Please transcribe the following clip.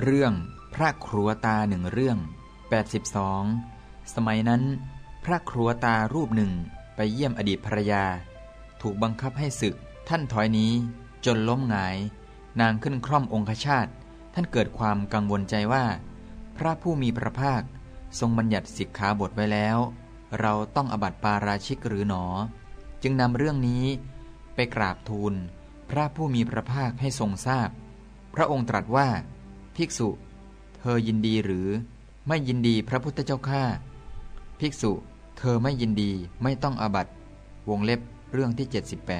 เรื่องพระครัวตาหนึ่งเรื่อง 82 สมัยนั้น พระครัวตารูปหนึ่งไปเยี่ยมอดีตภรรยา ถูกบังคับให้ศึก ท่านถอยนี้จนล้มหงาย นางขึ้นคร่อมองคชาตท่านเกิดความกังวลใจว่า พระผู้มีพระภาคทรงบัญญัติสิกขาบทไว้แล้ว เราต้องอบัติปาราชิกหรือหนอ จึงนำเรื่องนี้ไปกราบทูล พระผู้มีพระภาคให้ทรงทราบพพระองค์ตรัสว่า ภิกษุ เธอยินดีหรือไม่ยินดีพระพุทธเจ้าข้าภิกษุ เธอไม่ยินดีไม่ต้องอาบัตวงเล็บเรื่องที่ 78